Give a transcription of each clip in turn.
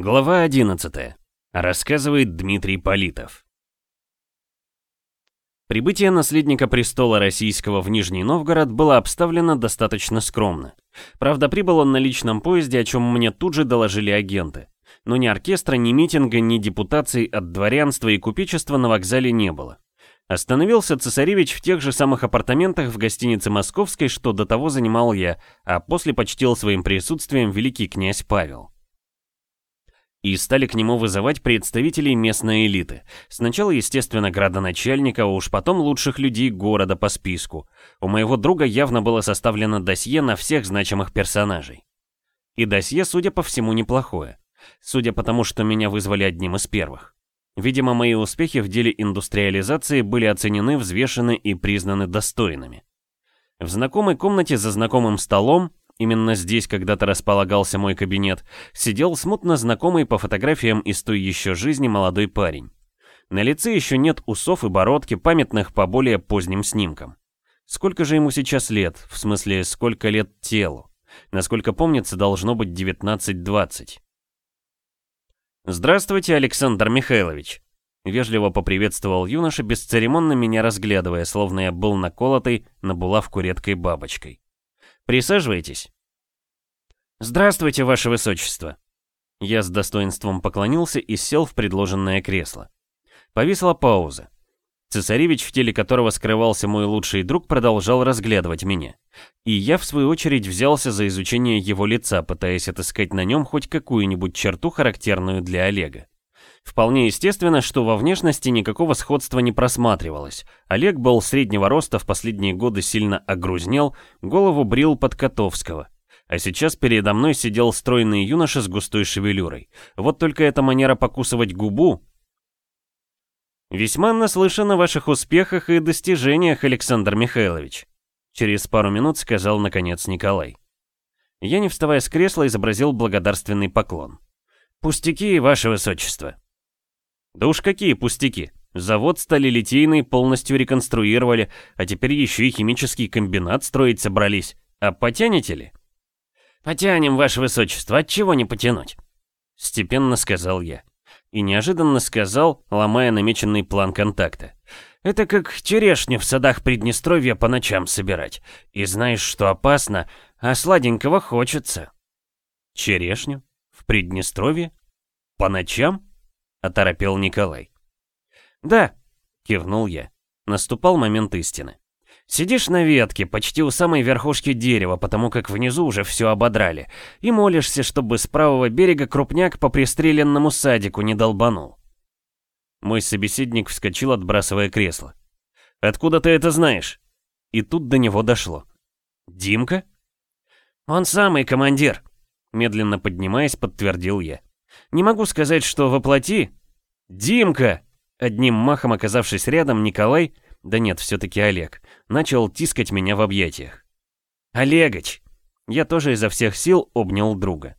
Глава 11. Рассказывает Дмитрий Политов. Прибытие наследника престола российского в Нижний Новгород было обставлено достаточно скромно. Правда, прибыл он на личном поезде, о чем мне тут же доложили агенты. Но ни оркестра, ни митинга, ни депутаций от дворянства и купечества на вокзале не было. Остановился цесаревич в тех же самых апартаментах в гостинице Московской, что до того занимал я, а после почтил своим присутствием великий князь Павел и стали к нему вызывать представителей местной элиты. Сначала, естественно, градоначальника, а уж потом лучших людей города по списку. У моего друга явно было составлено досье на всех значимых персонажей. И досье, судя по всему, неплохое. Судя по тому, что меня вызвали одним из первых. Видимо, мои успехи в деле индустриализации были оценены, взвешены и признаны достойными. В знакомой комнате за знакомым столом именно здесь когда-то располагался мой кабинет, сидел смутно знакомый по фотографиям из той еще жизни молодой парень. На лице еще нет усов и бородки, памятных по более поздним снимкам. Сколько же ему сейчас лет, в смысле, сколько лет телу? Насколько помнится, должно быть 19-20. «Здравствуйте, Александр Михайлович!» Вежливо поприветствовал юноша, бесцеремонно меня разглядывая, словно я был наколотый на булавку редкой бабочкой. Присаживайтесь». «Здравствуйте, ваше высочество». Я с достоинством поклонился и сел в предложенное кресло. Повисла пауза. Цесаревич, в теле которого скрывался мой лучший друг, продолжал разглядывать меня. И я, в свою очередь, взялся за изучение его лица, пытаясь отыскать на нем хоть какую-нибудь черту, характерную для Олега. Вполне естественно, что во внешности никакого сходства не просматривалось. Олег был среднего роста, в последние годы сильно огрузнел, голову брил под Котовского. А сейчас передо мной сидел стройный юноша с густой шевелюрой. Вот только эта манера покусывать губу... «Весьма наслышан о ваших успехах и достижениях, Александр Михайлович», через пару минут сказал наконец Николай. Я, не вставая с кресла, изобразил благодарственный поклон. «Пустяки, ваше высочество», да уж какие пустяки. Завод сталелитейный полностью реконструировали, а теперь еще и химический комбинат строить собрались. А потянете ли? Потянем, ваше высочество, чего не потянуть? Степенно сказал я. И неожиданно сказал, ломая намеченный план контакта. Это как черешню в садах Приднестровья по ночам собирать. И знаешь, что опасно, а сладенького хочется. Черешню? В Приднестровье? По ночам? — оторопел Николай. «Да», — кивнул я. Наступал момент истины. Сидишь на ветке, почти у самой верхушки дерева, потому как внизу уже все ободрали, и молишься, чтобы с правого берега крупняк по пристреленному садику не долбанул. Мой собеседник вскочил, отбрасывая кресло. «Откуда ты это знаешь?» И тут до него дошло. «Димка?» «Он самый командир», — медленно поднимаясь, подтвердил я. Не могу сказать, что воплоти. Димка! Одним махом оказавшись рядом, Николай, да нет, все-таки Олег, начал тискать меня в объятиях. Олегач! Я тоже изо всех сил обнял друга.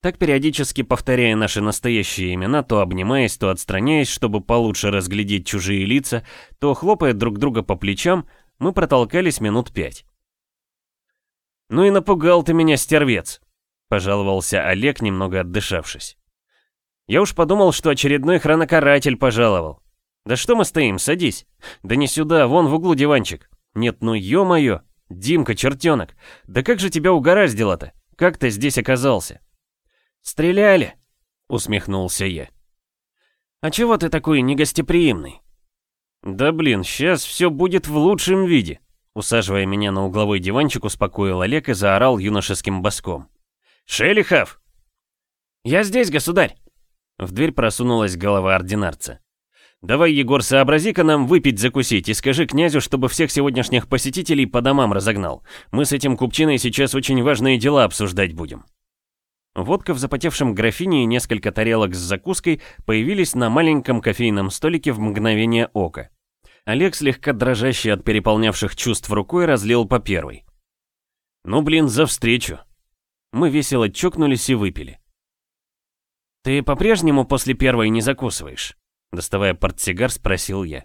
Так периодически повторяя наши настоящие имена, то обнимаясь, то отстраняясь, чтобы получше разглядеть чужие лица, то хлопая друг друга по плечам, мы протолкались минут пять. «Ну и напугал ты меня, стервец!» Пожаловался Олег, немного отдышавшись. Я уж подумал, что очередной хронокаратель пожаловал. Да что мы стоим, садись. Да не сюда, вон в углу диванчик. Нет, ну ё-моё, Димка, чертенок, да как же тебя угораздило-то? Как ты здесь оказался? Стреляли, усмехнулся я. А чего ты такой негостеприимный? Да блин, сейчас все будет в лучшем виде. Усаживая меня на угловой диванчик, успокоил Олег и заорал юношеским боском. «Шелихов!» «Я здесь, государь!» В дверь просунулась голова ординарца. «Давай, Егор, сообрази-ка нам выпить закусить и скажи князю, чтобы всех сегодняшних посетителей по домам разогнал. Мы с этим купчиной сейчас очень важные дела обсуждать будем». Водка в запотевшем графине и несколько тарелок с закуской появились на маленьком кофейном столике в мгновение ока. Олег, слегка дрожащий от переполнявших чувств рукой, разлил по первой. «Ну, блин, за встречу!» Мы весело чокнулись и выпили. «Ты по-прежнему после первой не закусываешь?» Доставая портсигар, спросил я.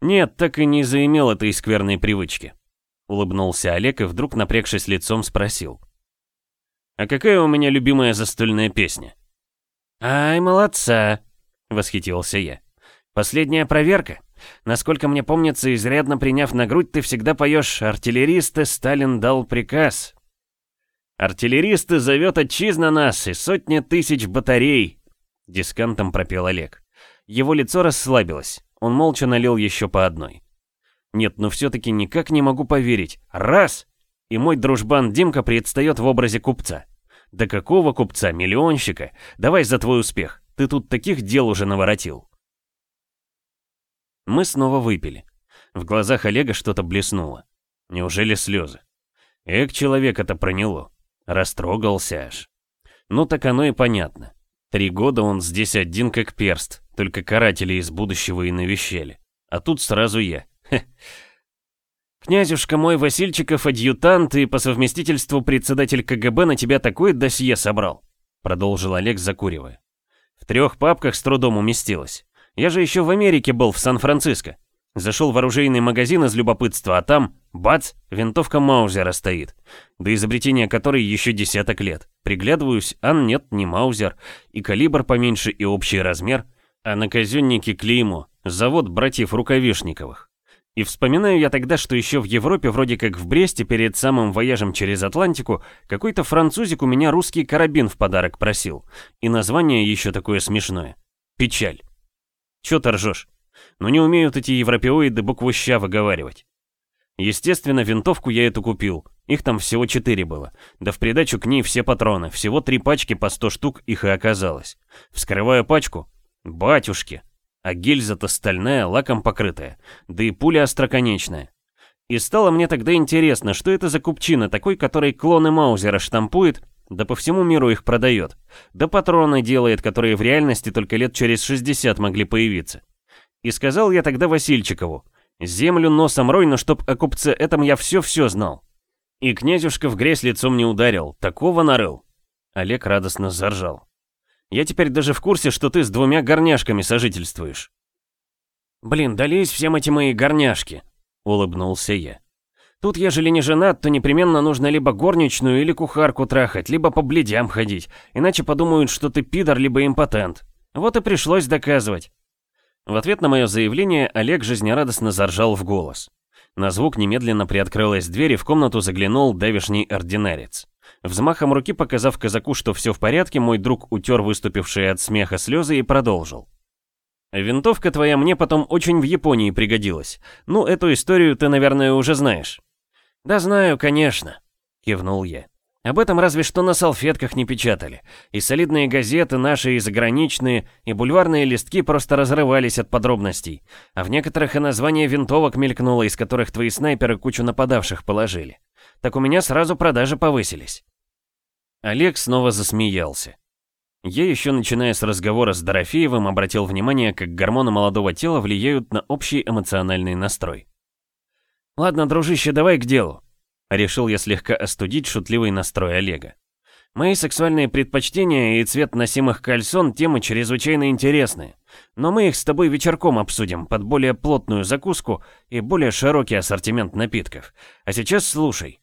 «Нет, так и не заимел этой скверной привычки», — улыбнулся Олег и вдруг, напрягшись лицом, спросил. А какая у меня любимая застольная песня? «Ай, молодца!» — восхитился я. «Последняя проверка. Насколько мне помнится, изрядно приняв на грудь, ты всегда поешь «Артиллеристы, Сталин дал приказ». «Артиллеристы зовет отчизна нас и сотни тысяч батарей!» Дискантом пропел Олег. Его лицо расслабилось. Он молча налил еще по одной. Нет, но все-таки никак не могу поверить. Раз! И мой дружбан Димка предстает в образе купца. Да какого купца? Миллионщика? Давай за твой успех. Ты тут таких дел уже наворотил. Мы снова выпили. В глазах Олега что-то блеснуло. Неужели слезы? Эк, человек это проняло. Растрогался аж. Ну так оно и понятно. Три года он здесь один как перст, только каратели из будущего и навещали. А тут сразу я. «Князюшка мой Васильчиков адъютант и по совместительству председатель КГБ на тебя такое досье собрал», продолжил Олег, закуривая. «В трех папках с трудом уместилось. Я же еще в Америке был, в Сан-Франциско. Зашел в оружейный магазин из любопытства, а там, бац, винтовка Маузера стоит. До изобретения которой еще десяток лет. Приглядываюсь, а нет, не Маузер. И калибр поменьше, и общий размер. А на казеннике клеймо. Завод братьев Рукавишниковых. И вспоминаю я тогда, что еще в Европе, вроде как в Бресте, перед самым вояжем через Атлантику, какой-то французик у меня русский карабин в подарок просил. И название еще такое смешное. Печаль. Чё ты ржешь? Ну не умеют эти европеоиды букву «ща» выговаривать. Естественно, винтовку я эту купил. Их там всего четыре было. Да в придачу к ней все патроны. Всего три пачки по сто штук их и оказалось. Вскрываю пачку. Батюшки, а гильза-то стальная, лаком покрытая, да и пуля остроконечная. И стало мне тогда интересно, что это за купчина такой, который клоны Маузера штампует, да по всему миру их продает, да патроны делает, которые в реальности только лет через 60 могли появиться. И сказал я тогда Васильчикову, землю носом рой, но чтоб о купце этом я все-все знал. И князюшка в грязь лицом не ударил, такого нарыл. Олег радостно заржал. Я теперь даже в курсе, что ты с двумя горняшками сожительствуешь». «Блин, дались всем эти мои горняшки», — улыбнулся я. «Тут, ежели не женат, то непременно нужно либо горничную или кухарку трахать, либо по бледям ходить, иначе подумают, что ты пидор, либо импотент. Вот и пришлось доказывать». В ответ на мое заявление Олег жизнерадостно заржал в голос. На звук немедленно приоткрылась дверь и в комнату заглянул давишний ординарец. Взмахом руки, показав казаку, что все в порядке, мой друг утер выступившие от смеха слезы и продолжил. «Винтовка твоя мне потом очень в Японии пригодилась. Ну, эту историю ты, наверное, уже знаешь». «Да знаю, конечно», — кивнул я. «Об этом разве что на салфетках не печатали. И солидные газеты, наши и заграничные, и бульварные листки просто разрывались от подробностей. А в некоторых и название винтовок мелькнуло, из которых твои снайперы кучу нападавших положили. Так у меня сразу продажи повысились». Олег снова засмеялся. Я еще начиная с разговора с Дорофеевым обратил внимание, как гормоны молодого тела влияют на общий эмоциональный настрой. «Ладно, дружище, давай к делу», — решил я слегка остудить шутливый настрой Олега. «Мои сексуальные предпочтения и цвет носимых кальсон — темы чрезвычайно интересные, но мы их с тобой вечерком обсудим под более плотную закуску и более широкий ассортимент напитков. А сейчас слушай».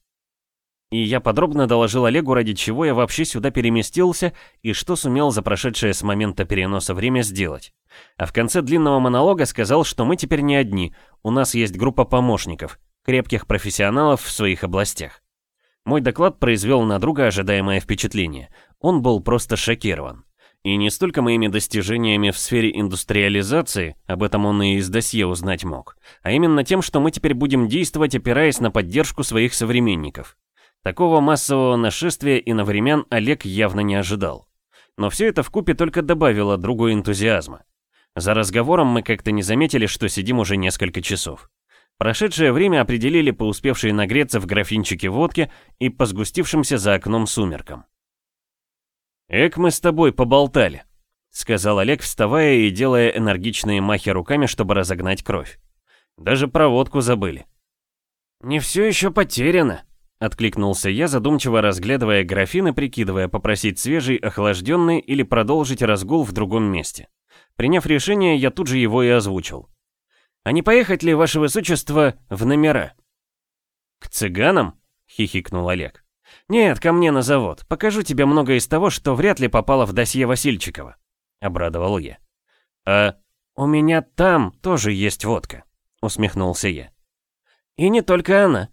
И я подробно доложил Олегу, ради чего я вообще сюда переместился и что сумел за прошедшее с момента переноса время сделать. А в конце длинного монолога сказал, что мы теперь не одни, у нас есть группа помощников, крепких профессионалов в своих областях. Мой доклад произвел на друга ожидаемое впечатление. Он был просто шокирован. И не столько моими достижениями в сфере индустриализации, об этом он и из досье узнать мог, а именно тем, что мы теперь будем действовать, опираясь на поддержку своих современников. Такого массового нашествия и на времен Олег явно не ожидал. Но все это вкупе только добавило другу энтузиазма. За разговором мы как-то не заметили, что сидим уже несколько часов. Прошедшее время определили по успевшей нагреться в графинчике водки и по сгустившимся за окном сумеркам. «Эк, мы с тобой поболтали», — сказал Олег, вставая и делая энергичные махи руками, чтобы разогнать кровь. «Даже про водку забыли». «Не все еще потеряно», Откликнулся я, задумчиво разглядывая графин и прикидывая, попросить свежий, охлажденный или продолжить разгул в другом месте. Приняв решение, я тут же его и озвучил. «А не поехать ли, ваше высочество, в номера?» «К цыганам?» — хихикнул Олег. «Нет, ко мне на завод. Покажу тебе много из того, что вряд ли попало в досье Васильчикова», — обрадовал я. «А у меня там тоже есть водка», — усмехнулся я. «И не только она.